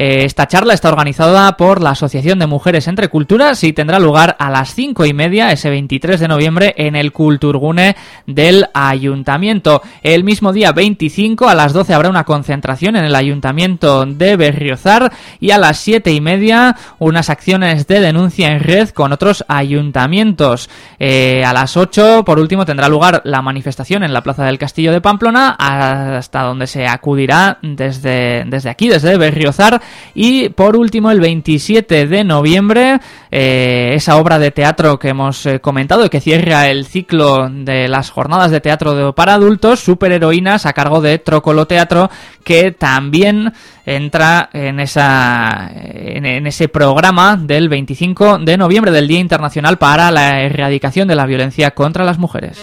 Eh, esta charla está organizada por la Asociación de Mujeres Entre Culturas y tendrá lugar a las cinco y media, ese 23 de noviembre, en el Culturgune del Ayuntamiento. El mismo día 25 a las 12 habrá una concentración en el Ayuntamiento de Berriozar y a las siete y media unas acciones de denuncia en red con otros ayuntamientos. Eh, a las 8, por último, tendrá lugar la manifestación en la Plaza del Castillo de Pamplona, hasta donde se acudirá desde, desde aquí, desde Berriozar, y por último, el 27 de noviembre, eh, esa obra de teatro que hemos eh, comentado y que cierra el ciclo de las jornadas de teatro para adultos, Superheroínas, a cargo de Trócolo Teatro, que también entra en, esa, en ese programa del 25 de noviembre del Día Internacional para la Erradicación de la Violencia contra las Mujeres.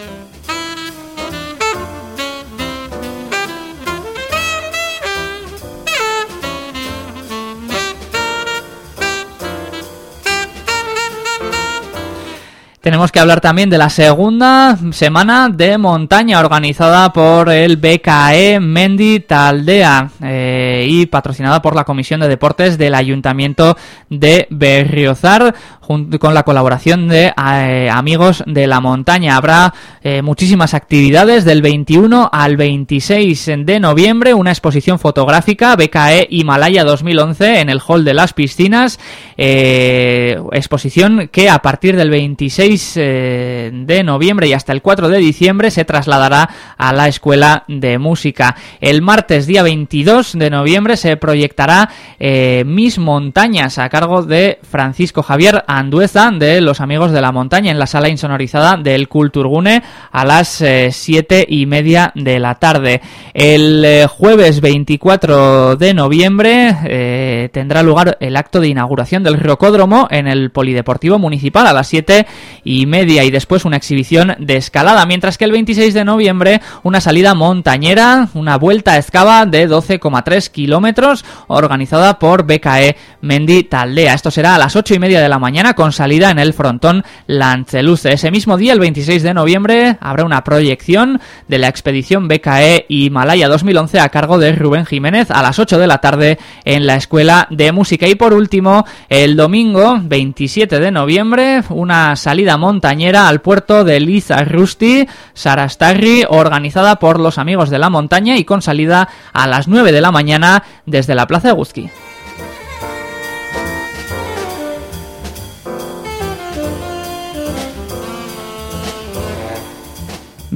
Tenemos que hablar también de la segunda semana de montaña organizada por el BKE Mendi Taldea eh, y patrocinada por la Comisión de Deportes del Ayuntamiento de Berriozar junto con la colaboración de eh, amigos de la montaña. Habrá eh, muchísimas actividades del 21 al 26 de noviembre, una exposición fotográfica BKE Himalaya 2011 en el Hall de las Piscinas, exposición que a partir del 26 eh, de noviembre y hasta el 4 de diciembre se trasladará a la Escuela de Música. El martes día 22 de noviembre se proyectará eh, Mis Montañas a cargo de Francisco Javier Andueza de Los Amigos de la Montaña en la sala insonorizada del Culturgune a las eh, siete y media de la tarde. El eh, jueves 24 de noviembre eh, tendrá lugar el acto de inauguración del Rocódromo en el Polideportivo Municipal a las siete y media y después una exhibición de escalada, mientras que el 26 de noviembre una salida montañera, una vuelta a escava de 12,3 kilómetros organizada por BKE Mendi Taldea. Esto será a las ocho y media de la mañana con salida en el frontón Lanceluce. Ese mismo día, el 26 de noviembre, habrá una proyección de la expedición BKE Himalaya 2011 a cargo de Rubén Jiménez a las 8 de la tarde en la Escuela de Música. Y por último, el domingo 27 de noviembre, una salida montañera al puerto de Lizarrusti, Sarastarri, organizada por los amigos de la montaña y con salida a las 9 de la mañana desde la Plaza de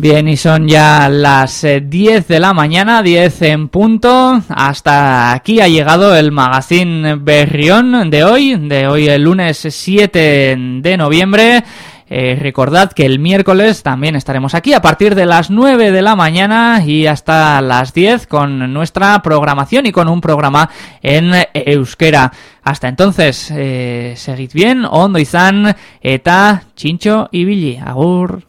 Bien, y son ya las eh, 10 de la mañana, 10 en punto. Hasta aquí ha llegado el magazine Berrión de hoy, de hoy el lunes 7 de noviembre. Eh, recordad que el miércoles también estaremos aquí a partir de las 9 de la mañana y hasta las 10 con nuestra programación y con un programa en euskera. Hasta entonces, eh, seguid bien, ondo izan, eta chincho y billi. Agur.